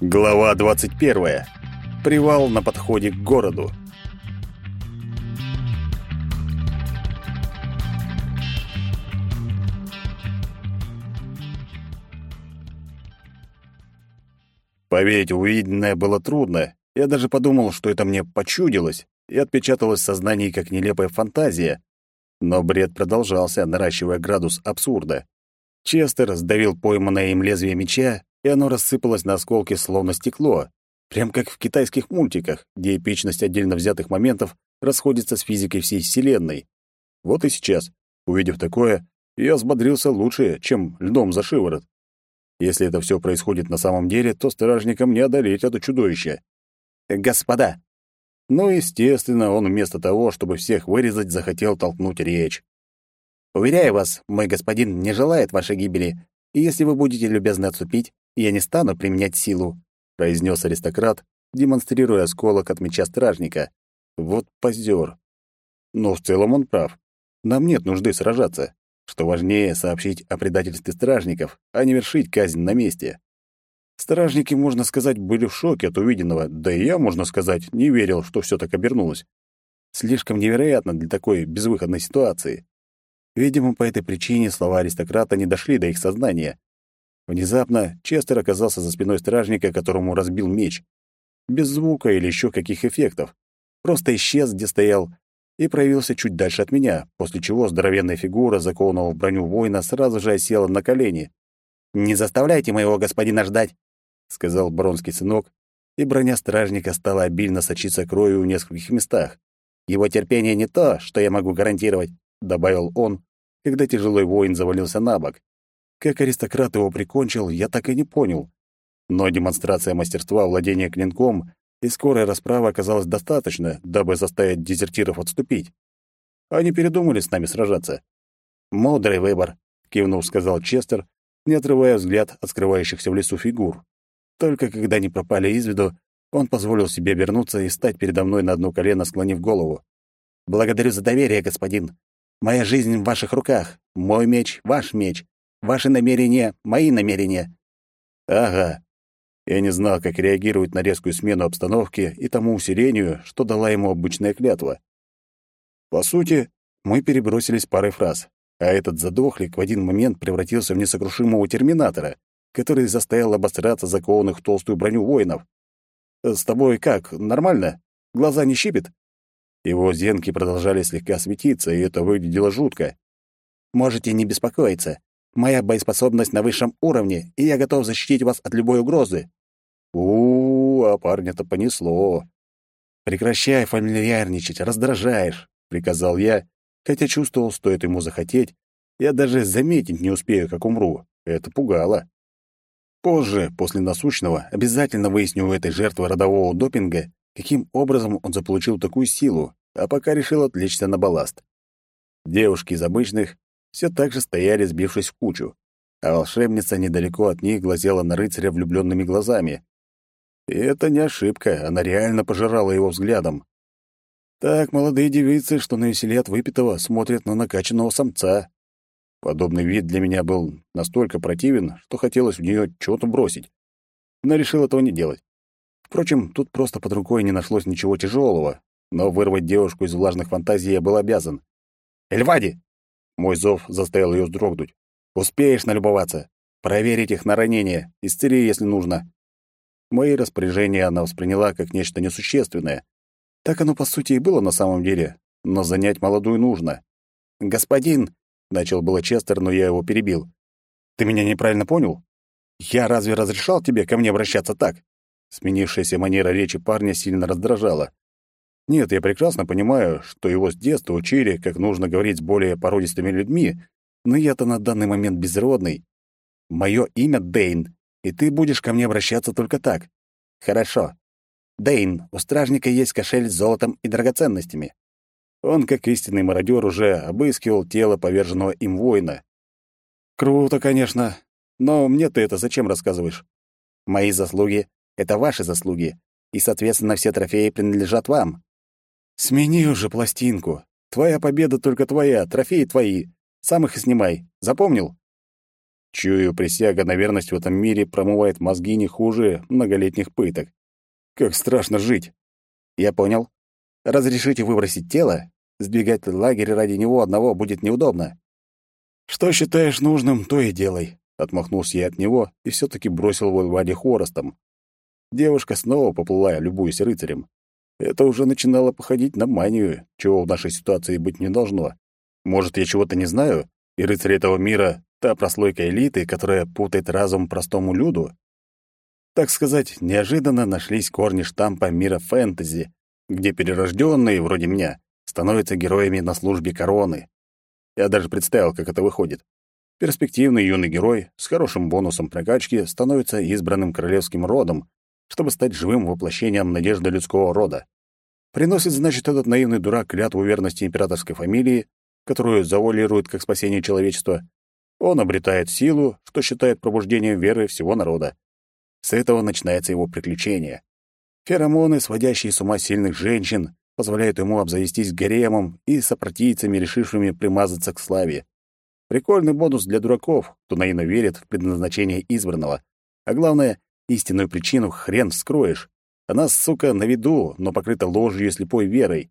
Глава 21. Привал на подходе к городу. Поверить увиденное было трудно. Я даже подумал, что это мне почудилось, и отпечаталось в сознании как нелепая фантазия. Но бред продолжался, наращивая градус абсурда. Честер сдавил пойманное им лезвие меча и оно рассыпалось на осколки, словно стекло. Прям как в китайских мультиках, где эпичность отдельно взятых моментов расходится с физикой всей Вселенной. Вот и сейчас, увидев такое, я взбодрился лучше, чем льдом за шиворот. Если это все происходит на самом деле, то стражникам не одолеть это чудовище. «Господа!» Ну, естественно, он вместо того, чтобы всех вырезать, захотел толкнуть речь. «Уверяю вас, мой господин не желает вашей гибели, и если вы будете любезны отступить, я не стану применять силу», — произнес аристократ, демонстрируя осколок от меча стражника. Вот позер. Но в целом он прав. Нам нет нужды сражаться. Что важнее, сообщить о предательстве стражников, а не вершить казнь на месте. Стражники, можно сказать, были в шоке от увиденного, да и я, можно сказать, не верил, что все так обернулось. Слишком невероятно для такой безвыходной ситуации. Видимо, по этой причине слова аристократа не дошли до их сознания. Внезапно Честер оказался за спиной стражника, которому разбил меч. Без звука или еще каких эффектов. Просто исчез, где стоял, и проявился чуть дальше от меня, после чего здоровенная фигура, закованного в броню воина, сразу же осела на колени. «Не заставляйте моего господина ждать», — сказал бронский сынок, и броня стражника стала обильно сочиться кровью в нескольких местах. «Его терпение не то, что я могу гарантировать», — добавил он, когда тяжелый воин завалился на бок. Как аристократ его прикончил, я так и не понял. Но демонстрация мастерства владения клинком и скорая расправа оказалась достаточно, дабы заставить дезертиров отступить. Они передумали с нами сражаться. «Мудрый выбор», — кивнув, сказал Честер, не отрывая взгляд от скрывающихся в лесу фигур. Только когда они пропали из виду, он позволил себе обернуться и стать передо мной на одно колено, склонив голову. «Благодарю за доверие, господин. Моя жизнь в ваших руках. Мой меч — ваш меч. Ваши намерения — мои намерения». «Ага». Я не знал, как реагировать на резкую смену обстановки и тому усилению, что дала ему обычная клятва. По сути, мы перебросились парой фраз, а этот задохлик в один момент превратился в несокрушимого терминатора, который заставил обосраться закованных в толстую броню воинов. «С тобой как, нормально? Глаза не щипит?» Его зенки продолжали слегка светиться, и это выглядело жутко. «Можете не беспокоиться. Моя боеспособность на высшем уровне, и я готов защитить вас от любой угрозы». У, -у, а парня-то понесло. «Прекращай фамильярничать, раздражаешь», — приказал я, хотя чувствовал, стоит ему захотеть. Я даже заметить не успею, как умру. Это пугало. Позже, после насущного, обязательно выясню у этой жертвы родового допинга, каким образом он заполучил такую силу, а пока решил отвлечься на балласт. Девушки из обычных все так же стояли, сбившись в кучу, а волшебница недалеко от них глазела на рыцаря влюбленными глазами. И это не ошибка, она реально пожирала его взглядом. Так молодые девицы, что на веселе от выпитого, смотрят на накачанного самца. Подобный вид для меня был настолько противен, что хотелось в нее что-то бросить. Но решил этого не делать. Впрочем, тут просто под рукой не нашлось ничего тяжелого, но вырвать девушку из влажных фантазий я был обязан. «Эльвади!» Мой зов заставил ее вздрогнуть. «Успеешь налюбоваться? Проверить их на ранение, исцели, если нужно». Мои распоряжения она восприняла как нечто несущественное. Так оно, по сути, и было на самом деле, но занять молодую нужно. «Господин!» — начал было Честер, но я его перебил. «Ты меня неправильно понял? Я разве разрешал тебе ко мне обращаться так?» Сменившаяся манера речи парня сильно раздражала. Нет, я прекрасно понимаю, что его с детства учили, как нужно говорить с более породистыми людьми, но я-то на данный момент безродный. Мое имя Дейн, и ты будешь ко мне обращаться только так. Хорошо. Дейн, у стражника есть кошель с золотом и драгоценностями. Он, как истинный мародер, уже обыскивал тело поверженного им воина. Круто, конечно, но мне ты это зачем рассказываешь? Мои заслуги это ваши заслуги, и, соответственно, все трофеи принадлежат вам. Смени уже пластинку. Твоя победа только твоя, трофеи твои. Сам их и снимай. Запомнил? Чую, присяга на верность в этом мире промывает мозги не хуже многолетних пыток. Как страшно жить. Я понял. Разрешите выбросить тело? Сбегать в лагерь ради него одного будет неудобно. Что считаешь нужным, то и делай. Отмахнулся я от него и все таки бросил в Ваде хворостом. Девушка снова поплыла, любуясь рыцарем. Это уже начинало походить на манию, чего в нашей ситуации быть не должно. Может, я чего-то не знаю, и рыцарь этого мира — та прослойка элиты, которая путает разум простому люду? Так сказать, неожиданно нашлись корни штампа мира фэнтези, где перерожденные, вроде меня, становятся героями на службе короны. Я даже представил, как это выходит. Перспективный юный герой с хорошим бонусом прокачки становится избранным королевским родом, чтобы стать живым воплощением надежды людского рода. Приносит, значит, этот наивный дурак клятву верности императорской фамилии, которую завуалирует как спасение человечества. Он обретает силу, что считает пробуждением веры всего народа. С этого начинается его приключение. Феромоны, сводящие с ума сильных женщин, позволяют ему обзавестись гаремом и сопротивцами, решившими примазаться к славе. Прикольный бонус для дураков, кто наивно верит в предназначение избранного. А главное, Истинную причину хрен вскроешь. Она, сука, на виду, но покрыта ложью и слепой верой.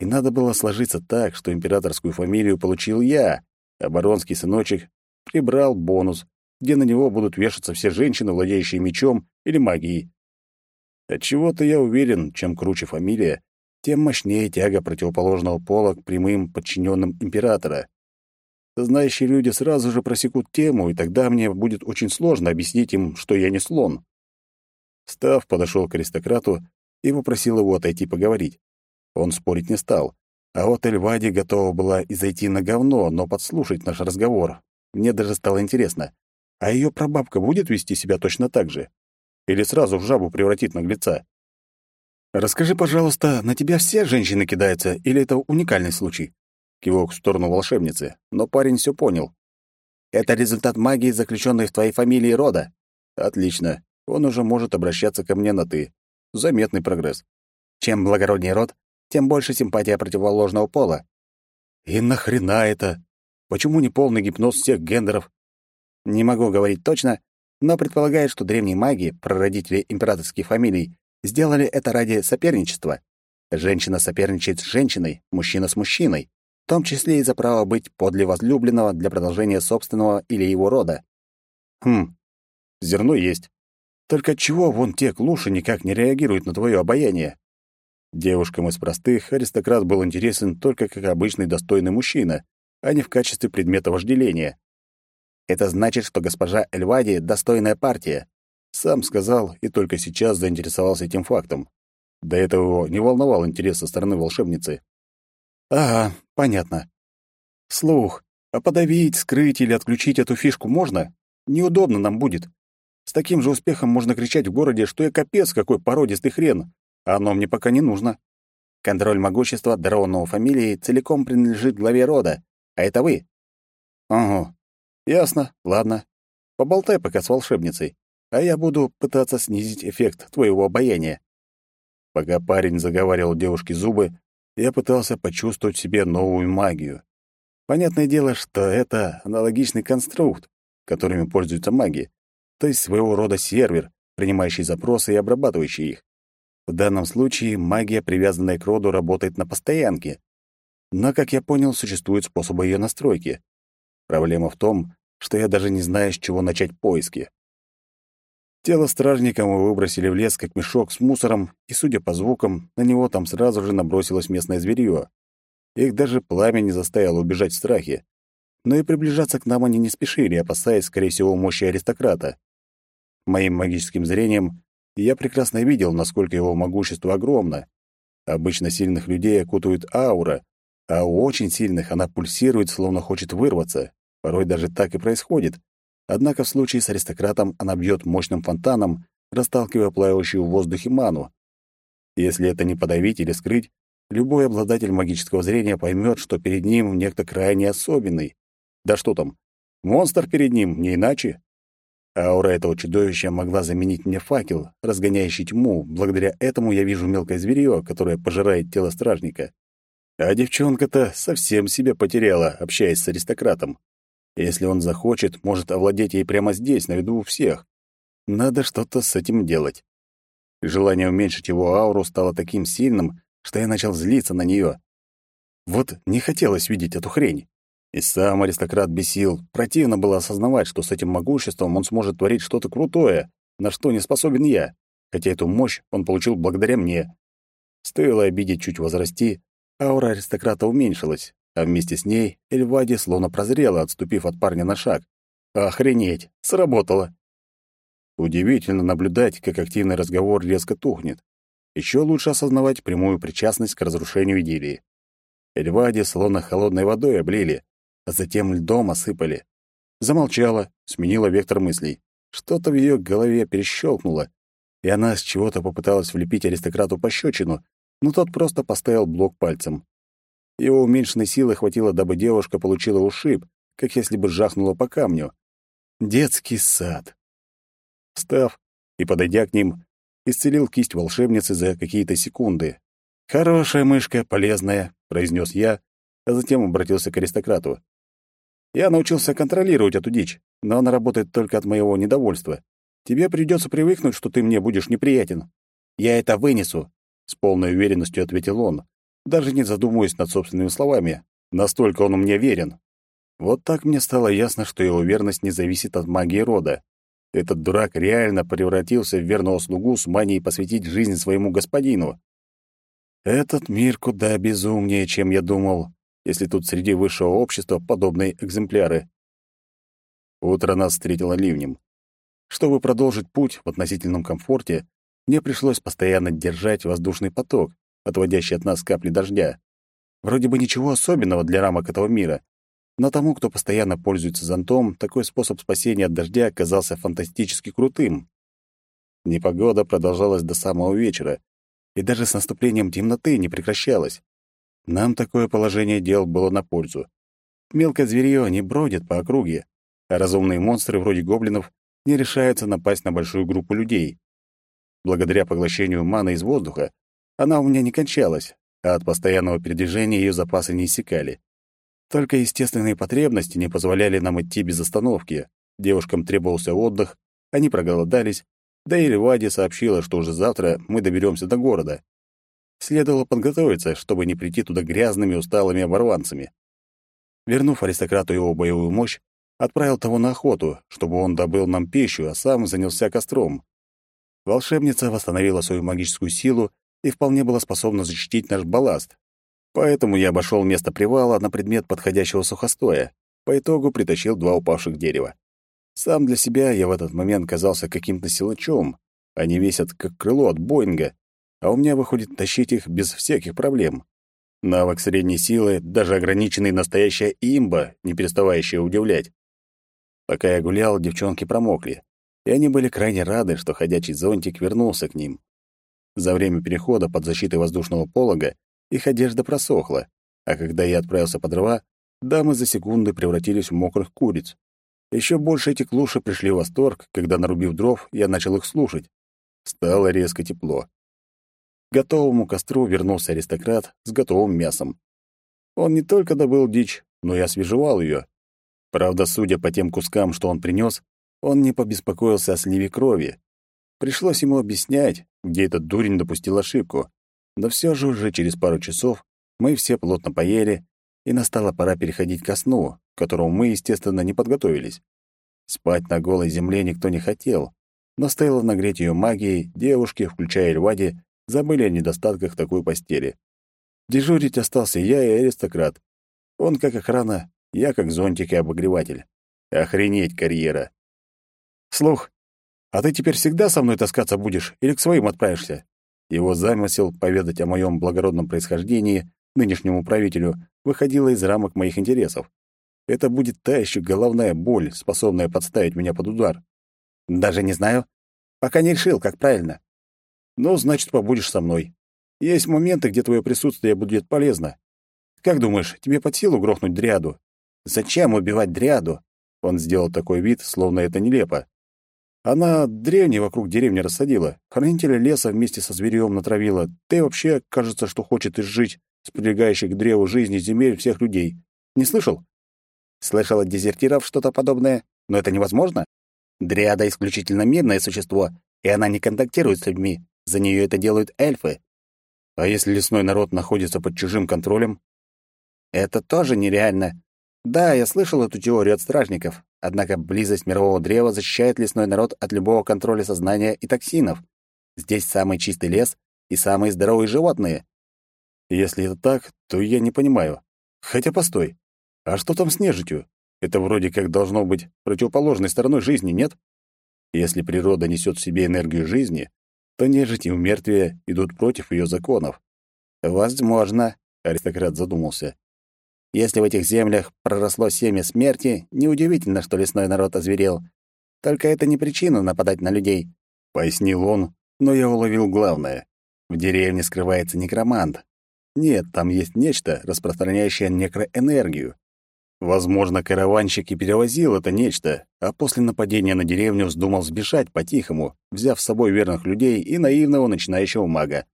И надо было сложиться так, что императорскую фамилию получил я, а баронский сыночек прибрал бонус, где на него будут вешаться все женщины, владеющие мечом или магией. Отчего-то я уверен, чем круче фамилия, тем мощнее тяга противоположного пола к прямым подчиненным императора. Знающие люди сразу же просекут тему, и тогда мне будет очень сложно объяснить им, что я не слон. Став подошел к аристократу и попросил его отойти поговорить. Он спорить не стал. А вот Эльвади готова была и зайти на говно, но подслушать наш разговор. Мне даже стало интересно. А ее прабабка будет вести себя точно так же? Или сразу в жабу превратит наглеца? «Расскажи, пожалуйста, на тебя все женщины кидаются, или это уникальный случай?» Кивок в сторону волшебницы, но парень все понял. «Это результат магии, заключенной в твоей фамилии рода». «Отлично. Он уже может обращаться ко мне на «ты». Заметный прогресс. Чем благороднее род, тем больше симпатия противоположного пола». «И нахрена это? Почему не полный гипноз всех гендеров?» «Не могу говорить точно, но предполагаю, что древние маги, прародители императорских фамилий, сделали это ради соперничества. Женщина соперничает с женщиной, мужчина с мужчиной том числе и за право быть подле возлюбленного для продолжения собственного или его рода. Хм, зерно есть. Только чего вон те клуши никак не реагируют на твое обаяние? Девушкам из простых аристократ был интересен только как обычный достойный мужчина, а не в качестве предмета вожделения. Это значит, что госпожа Эльвади — достойная партия. Сам сказал и только сейчас заинтересовался этим фактом. До этого его не волновал интерес со стороны волшебницы. Ага, понятно. Слух. А подавить, скрыть или отключить эту фишку можно? Неудобно нам будет. С таким же успехом можно кричать в городе, что я капец какой породистый хрен, а оно мне пока не нужно. Контроль могущества дарованного фамилии целиком принадлежит главе рода, а это вы. Ага. Ясно, ладно. Поболтай пока с волшебницей, а я буду пытаться снизить эффект твоего обаяния. Пока парень заговаривал девушке зубы, я пытался почувствовать себе новую магию. Понятное дело, что это аналогичный конструкт, которыми пользуются маги, то есть своего рода сервер, принимающий запросы и обрабатывающий их. В данном случае магия, привязанная к роду, работает на постоянке. Но, как я понял, существуют способы ее настройки. Проблема в том, что я даже не знаю, с чего начать поиски. Тело стражника мы выбросили в лес, как мешок с мусором, и, судя по звукам, на него там сразу же набросилось местное зверье. Их даже пламя не заставило убежать в страхе. Но и приближаться к нам они не спешили, опасаясь, скорее всего, мощи аристократа. Моим магическим зрением я прекрасно видел, насколько его могущество огромно. Обычно сильных людей окутывает аура, а у очень сильных она пульсирует, словно хочет вырваться. Порой даже так и происходит. Однако в случае с аристократом она бьет мощным фонтаном, расталкивая плавающую в воздухе ману. Если это не подавить или скрыть, любой обладатель магического зрения поймет, что перед ним некто крайне особенный. Да что там, монстр перед ним, не иначе. Аура этого чудовища могла заменить мне факел, разгоняющий тьму. Благодаря этому я вижу мелкое зверье, которое пожирает тело стражника. А девчонка-то совсем себя потеряла, общаясь с аристократом. Если он захочет, может овладеть ей прямо здесь, на виду у всех. Надо что-то с этим делать. Желание уменьшить его ауру стало таким сильным, что я начал злиться на нее. Вот не хотелось видеть эту хрень. И сам аристократ бесил. Противно было осознавать, что с этим могуществом он сможет творить что-то крутое, на что не способен я, хотя эту мощь он получил благодаря мне. Стоило обидеть чуть возрасти, аура аристократа уменьшилась, а вместе с ней Эльвади словно прозрела, отступив от парня на шаг. Охренеть! Сработало! Удивительно наблюдать, как активный разговор резко тухнет. Еще лучше осознавать прямую причастность к разрушению идиллии. Эльвади словно холодной водой облили, а затем льдом осыпали. Замолчала, сменила вектор мыслей. Что-то в ее голове перещелкнуло, и она с чего-то попыталась влепить аристократу пощечину, но тот просто поставил блок пальцем. Его уменьшенной силы хватило, дабы девушка получила ушиб, как если бы жахнула по камню. Детский сад. Встав и подойдя к ним, исцелил кисть волшебницы за какие-то секунды. «Хорошая мышка, полезная», — произнес я, а затем обратился к аристократу. «Я научился контролировать эту дичь, но она работает только от моего недовольства. Тебе придется привыкнуть, что ты мне будешь неприятен. Я это вынесу», — с полной уверенностью ответил он, даже не задумываясь над собственными словами. Настолько он мне верен. Вот так мне стало ясно, что его верность не зависит от магии рода. Этот дурак реально превратился в верного слугу с манией посвятить жизнь своему господину. Этот мир куда безумнее, чем я думал, если тут среди высшего общества подобные экземпляры. Утро нас встретило ливнем. Чтобы продолжить путь в относительном комфорте, мне пришлось постоянно держать воздушный поток, отводящий от нас капли дождя. Вроде бы ничего особенного для рамок этого мира, но тому, кто постоянно пользуется зонтом, такой способ спасения от дождя оказался фантастически крутым. Непогода продолжалась до самого вечера, и даже с наступлением темноты не прекращалась. Нам такое положение дел было на пользу. Мелкое зверье не бродит по округе, а разумные монстры вроде гоблинов не решаются напасть на большую группу людей. Благодаря поглощению маны из воздуха она у меня не кончалась, а от постоянного передвижения ее запасы не иссякали. Только естественные потребности не позволяли нам идти без остановки. Девушкам требовался отдых, они проголодались, да и Левади сообщила, что уже завтра мы доберемся до города. Следовало подготовиться, чтобы не прийти туда грязными, усталыми оборванцами. Вернув аристократу его боевую мощь, отправил того на охоту, чтобы он добыл нам пищу, а сам занялся костром. Волшебница восстановила свою магическую силу и вполне была способна защитить наш балласт. Поэтому я обошел место привала на предмет подходящего сухостоя. По итогу притащил два упавших дерева. Сам для себя я в этот момент казался каким-то силачом. Они весят как крыло от Боинга, а у меня выходит тащить их без всяких проблем. Навык средней силы, даже ограниченный настоящая имба, не переставающая удивлять. Пока я гулял, девчонки промокли, и они были крайне рады, что ходячий зонтик вернулся к ним. За время перехода под защитой воздушного полога их одежда просохла, а когда я отправился по дрова, дамы за секунды превратились в мокрых куриц. Еще больше эти клуши пришли в восторг, когда, нарубив дров, я начал их слушать. Стало резко тепло. К готовому костру вернулся аристократ с готовым мясом. Он не только добыл дичь, но и освежевал ее. Правда, судя по тем кускам, что он принес, он не побеспокоился о сливе крови. Пришлось ему объяснять, где этот дурень допустил ошибку. Но все же уже через пару часов мы все плотно поели, и настала пора переходить ко сну, к которому мы, естественно, не подготовились. Спать на голой земле никто не хотел, но стоило нагреть ее магией, девушки, включая Эльвади, забыли о недостатках такой постели. Дежурить остался я и аристократ. Он как охрана, я как зонтик и обогреватель. Охренеть карьера. Слух, а ты теперь всегда со мной таскаться будешь или к своим отправишься? Его замысел поведать о моем благородном происхождении нынешнему правителю выходило из рамок моих интересов. Это будет та еще головная боль, способная подставить меня под удар. Даже не знаю. Пока не решил, как правильно. Ну, значит, побудешь со мной. Есть моменты, где твое присутствие будет полезно. Как думаешь, тебе под силу грохнуть дряду? Зачем убивать дряду? Он сделал такой вид, словно это нелепо. Она древней вокруг деревни рассадила, хранителя леса вместе со зверьем натравила, и вообще, кажется, что хочет изжить с прилегающих к древу жизни земель всех людей. Не слышал? Слышал от дезертиров что-то подобное, но это невозможно. Дриада исключительно мирное существо, и она не контактирует с людьми. За нее это делают эльфы. А если лесной народ находится под чужим контролем? Это тоже нереально. Да, я слышал эту теорию от стражников, однако близость мирового древа защищает лесной народ от любого контроля сознания и токсинов. Здесь самый чистый лес и самые здоровые животные. Если это так, то я не понимаю. Хотя постой. А что там с нежитью? Это вроде как должно быть противоположной стороной жизни, нет? Если природа несет в себе энергию жизни, то нежить и умертвие идут против ее законов. Возможно, аристократ задумался. Если в этих землях проросло семя смерти, неудивительно, что лесной народ озверел. Только это не причина нападать на людей, пояснил он, но я уловил главное. В деревне скрывается некромант. Нет, там есть нечто, распространяющее некроэнергию. Возможно, караванщик и перевозил это нечто, а после нападения на деревню вздумал сбежать по-тихому, взяв с собой верных людей и наивного начинающего мага.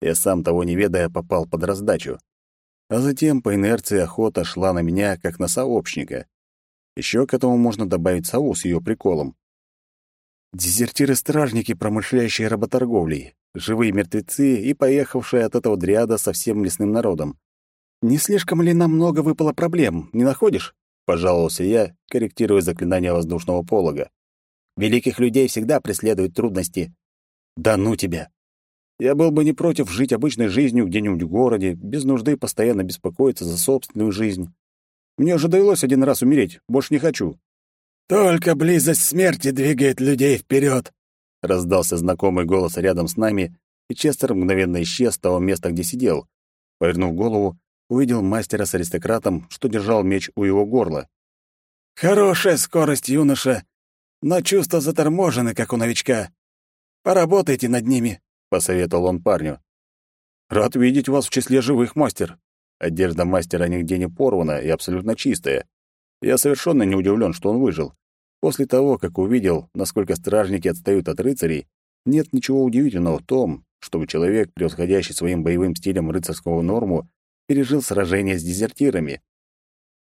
Я сам того не ведая попал под раздачу. А затем по инерции охота шла на меня, как на сообщника. Еще к этому можно добавить сову с ее приколом. Дезертиры-стражники, промышляющие работорговлей, живые мертвецы и поехавшие от этого дриада со всем лесным народом. «Не слишком ли нам много выпало проблем, не находишь?» — пожаловался я, корректируя заклинание воздушного полога. «Великих людей всегда преследуют трудности». «Да ну тебя! Я был бы не против жить обычной жизнью где-нибудь в городе, без нужды постоянно беспокоиться за собственную жизнь. Мне уже довелось один раз умереть, больше не хочу». «Только близость смерти двигает людей вперед!» — раздался знакомый голос рядом с нами, и Честер мгновенно исчез с того места, где сидел. Повернув голову, увидел мастера с аристократом, что держал меч у его горла. «Хорошая скорость, юноша, но чувства заторможены, как у новичка. Поработайте над ними посоветовал он парню. Рад видеть вас в числе живых, мастер. Одежда мастера нигде не порвана и абсолютно чистая. Я совершенно не удивлен, что он выжил. После того, как увидел, насколько стражники отстают от рыцарей, нет ничего удивительного в том, чтобы человек, превосходящий своим боевым стилем рыцарского норму, пережил сражение с дезертирами.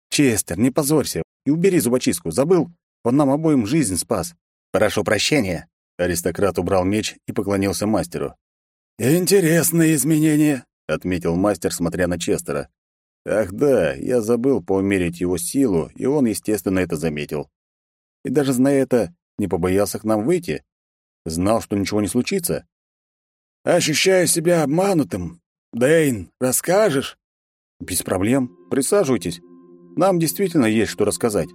Честер, не позорься и убери зубочистку. Забыл? Он нам обоим жизнь спас. Прошу прощения. Аристократ убрал меч и поклонился мастеру. «Интересные изменения», — отметил мастер, смотря на Честера. «Ах да, я забыл поумерить его силу, и он, естественно, это заметил. И даже зная это, не побоялся к нам выйти. Знал, что ничего не случится. Ощущаю себя обманутым. Дэйн, расскажешь?» «Без проблем. Присаживайтесь. Нам действительно есть что рассказать».